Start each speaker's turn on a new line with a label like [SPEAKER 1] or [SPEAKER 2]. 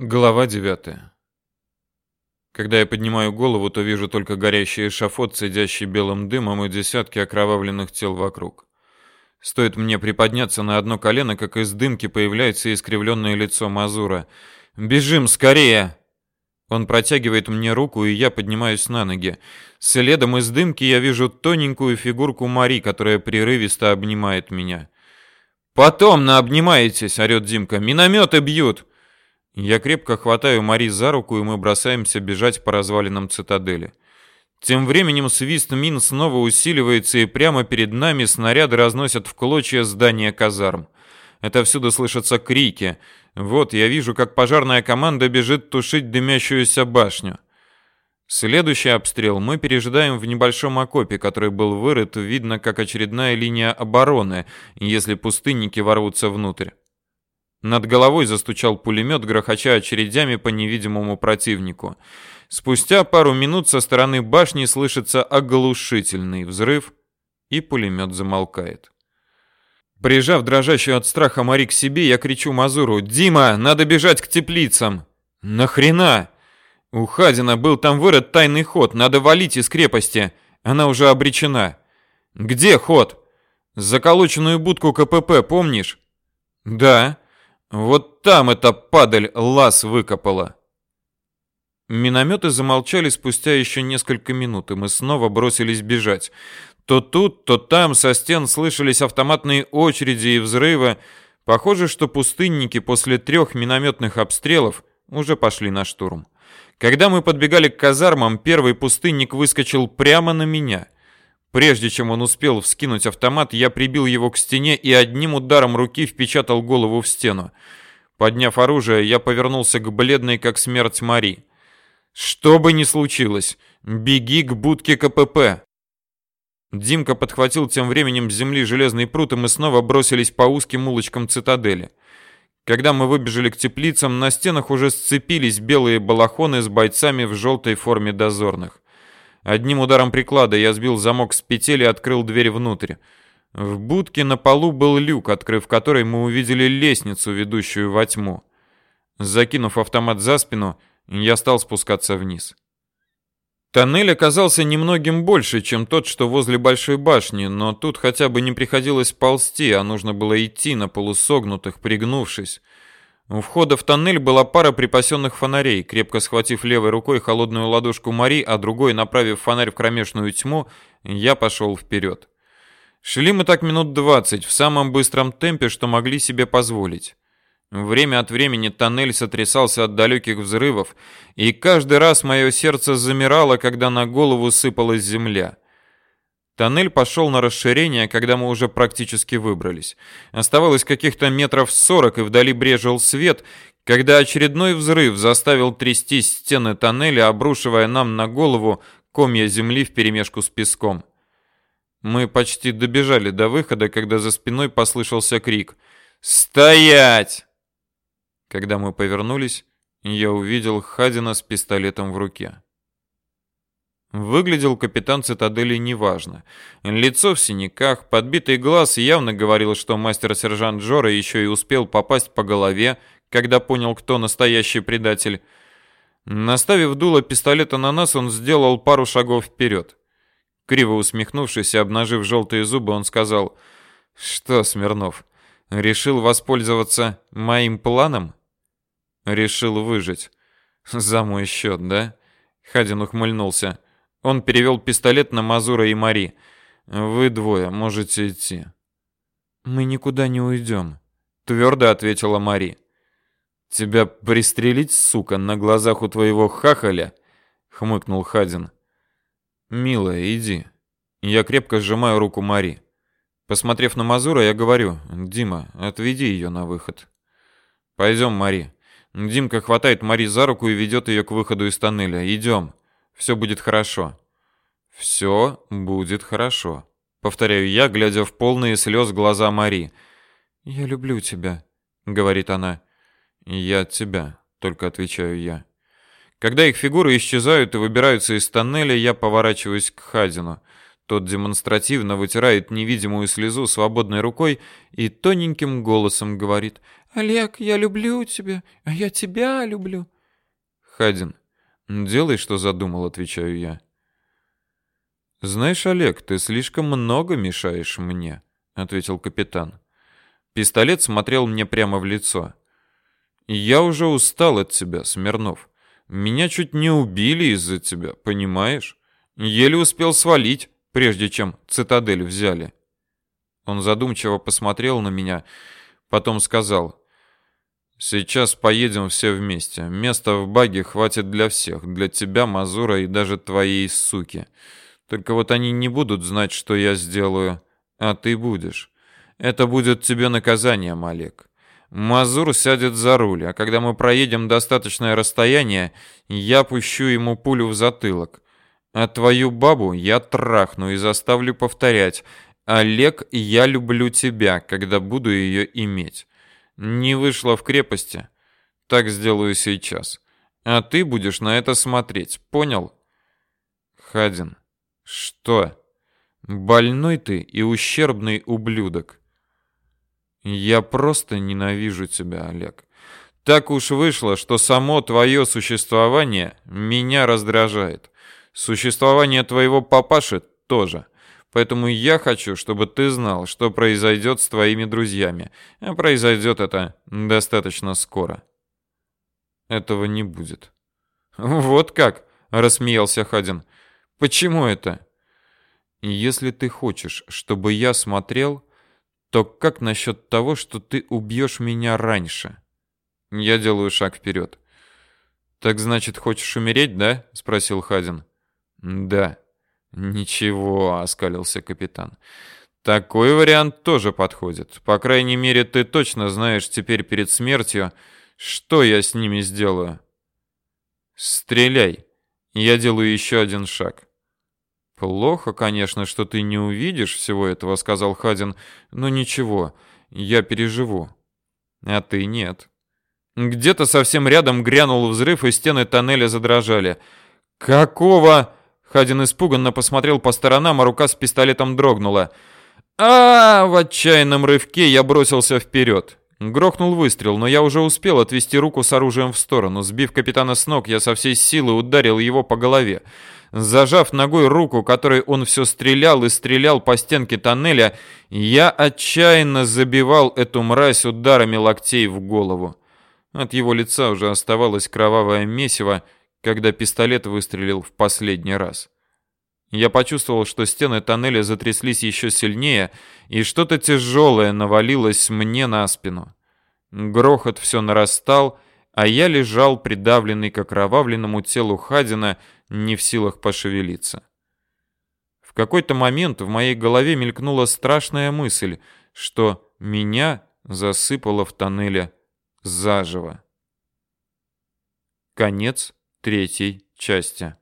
[SPEAKER 1] Глава 9. Когда я поднимаю голову, то вижу только горящий эшафот, цедящий белым дымом, и десятки окровавленных тел вокруг. Стоит мне приподняться на одно колено, как из дымки появляется искривленное лицо Мазура. «Бежим скорее!» Он протягивает мне руку, и я поднимаюсь на ноги. Следом из дымки я вижу тоненькую фигурку Мари, которая прерывисто обнимает меня. «Потом наобнимаетесь!» — орет Димка. «Минометы бьют!» Я крепко хватаю Мари за руку, и мы бросаемся бежать по развалинам цитадели. Тем временем свист мин снова усиливается, и прямо перед нами снаряды разносят в клочья здания казарм. Это всюду слышатся крики. Вот я вижу, как пожарная команда бежит тушить дымящуюся башню. Следующий обстрел мы пережидаем в небольшом окопе, который был вырыт, видно, как очередная линия обороны, если пустынники ворвутся внутрь. Над головой застучал пулемет, грохоча очередями по невидимому противнику. Спустя пару минут со стороны башни слышится оглушительный взрыв, и пулемет замолкает. Прижав дрожащую от страха Мари к себе, я кричу Мазуру: "Дима, надо бежать к теплицам!" "Нахрена?" У Хадина был там вырыт тайный ход, надо валить из крепости. Она уже обречена. Где ход? Заколоченную будку КПП, помнишь? Да. Вот там эта падаль лаз выкопала. Минометы замолчали спустя еще несколько минут, и мы снова бросились бежать. То тут, то там со стен слышались автоматные очереди и взрывы. Похоже, что пустынники после трех минометных обстрелов уже пошли на штурм. Когда мы подбегали к казармам, первый пустынник выскочил прямо на меня — Прежде чем он успел вскинуть автомат, я прибил его к стене и одним ударом руки впечатал голову в стену. Подняв оружие, я повернулся к бледной как смерть Мари. Что бы ни случилось, беги к будке КПП. Димка подхватил тем временем с земли железный прут, и мы снова бросились по узким улочкам цитадели. Когда мы выбежали к теплицам, на стенах уже сцепились белые балахоны с бойцами в желтой форме дозорных. Одним ударом приклада я сбил замок с петель и открыл дверь внутрь. В будке на полу был люк, открыв который мы увидели лестницу, ведущую во тьму. Закинув автомат за спину, я стал спускаться вниз. Тоннель оказался немногим больше, чем тот, что возле большой башни, но тут хотя бы не приходилось ползти, а нужно было идти на полусогнутых, пригнувшись. У входа в тоннель была пара припасенных фонарей. Крепко схватив левой рукой холодную ладошку Мари, а другой направив фонарь в кромешную тьму, я пошел вперед. Шли мы так минут двадцать в самом быстром темпе, что могли себе позволить. Время от времени тоннель сотрясался от далеких взрывов, и каждый раз мое сердце замирало, когда на голову сыпалась земля. Тоннель пошел на расширение, когда мы уже практически выбрались. Оставалось каких-то метров сорок, и вдали брежил свет, когда очередной взрыв заставил трястись стены тоннеля, обрушивая нам на голову комья земли вперемешку с песком. Мы почти добежали до выхода, когда за спиной послышался крик «Стоять!». Когда мы повернулись, я увидел Хадина с пистолетом в руке. Выглядел капитан цитадели неважно. Лицо в синяках, подбитый глаз явно говорил, что мастер-сержант Джора еще и успел попасть по голове, когда понял, кто настоящий предатель. Наставив дуло пистолета на нас, он сделал пару шагов вперед. Криво усмехнувшись и обнажив желтые зубы, он сказал, «Что, Смирнов, решил воспользоваться моим планом?» «Решил выжить. За мой счет, да?» Хадин ухмыльнулся. Он перевел пистолет на Мазура и Мари. Вы двое можете идти. Мы никуда не уйдем», — твердо ответила Мари. Тебя пристрелить, сука, на глазах у твоего хахаля, хмыкнул Хадин. Милая, иди. Я крепко сжимаю руку Мари. Посмотрев на Мазура, я говорю: "Дима, отведи ее на выход". Пойдем, Мари. Димка хватает Мари за руку и ведет ее к выходу из тоннеля. Идем. Все будет хорошо. Все будет хорошо. Повторяю я, глядя в полные слез глаза Мари. Я люблю тебя, говорит она. Я тебя, только отвечаю я. Когда их фигуры исчезают и выбираются из тоннеля, я поворачиваюсь к Хадину. Тот демонстративно вытирает невидимую слезу свободной рукой и тоненьким голосом говорит «Олег, я люблю тебя, а я тебя люблю». Хадин, делай, что задумал, отвечаю я. Знаешь, Олег, ты слишком много мешаешь мне, ответил капитан. Пистолет смотрел мне прямо в лицо. Я уже устал от тебя, Смирнов. Меня чуть не убили из-за тебя, понимаешь? Еле успел свалить прежде чем цитадель взяли. Он задумчиво посмотрел на меня, потом сказал: "Сейчас поедем все вместе. Места в баге хватит для всех, для тебя, Мазура и даже твоей суки. Только вот они не будут знать, что я сделаю, а ты будешь. Это будет тебе наказанием, Олег. Мазур сядет за руль, а когда мы проедем достаточное расстояние, я пущу ему пулю в затылок. А твою бабу я трахну и заставлю повторять «Олег, я люблю тебя, когда буду ее иметь». Не вышла в крепости? Так сделаю сейчас. А ты будешь на это смотреть, понял? Хадин. Что? Больной ты и ущербный ублюдок. Я просто ненавижу тебя, Олег. Так уж вышло, что само твое существование меня раздражает. Существование твоего папаши тоже. Поэтому я хочу, чтобы ты знал, что произойдет с твоими друзьями. А произойдет это достаточно скоро. Этого не будет. Вот как, рассмеялся Хадин. Почему это? Если ты хочешь, чтобы я смотрел, то как насчет того, что ты убьешь меня раньше? Я делаю шаг вперед. Так значит, хочешь умереть, да? спросил Хадин. Да. Ничего, оскалился капитан. Такой вариант тоже подходит. По крайней мере, ты точно знаешь теперь перед смертью, что я с ними сделаю. Стреляй. Я делаю еще один шаг. Плохо, конечно, что ты не увидишь всего этого, сказал Хадин, но ничего, я переживу. А ты нет. Где-то совсем рядом грянул взрыв, и стены тоннеля задрожали. Какого Хадин испуганно посмотрел по сторонам, а рука с пистолетом дрогнула. А, в отчаянном рывке я бросился вперед. Грохнул выстрел, но я уже успел отвести руку с оружием в сторону. Сбив капитана с ног, я со всей силы ударил его по голове. Зажав ногой руку, которой он все стрелял и стрелял по стенке тоннеля, я отчаянно забивал эту мразь ударами локтей в голову. От его лица уже оставалось кровавое месиво, когда пистолет выстрелил в последний раз. Я почувствовал, что стены тоннеля затряслись еще сильнее, и что-то тяжелое навалилось мне на спину. Грохот все нарастал, а я лежал придавленный к окровавленному телу Хадина, не в силах пошевелиться. В какой-то момент в моей голове мелькнула страшная мысль, что меня засыпало в тоннеле заживо. Конец третьей части.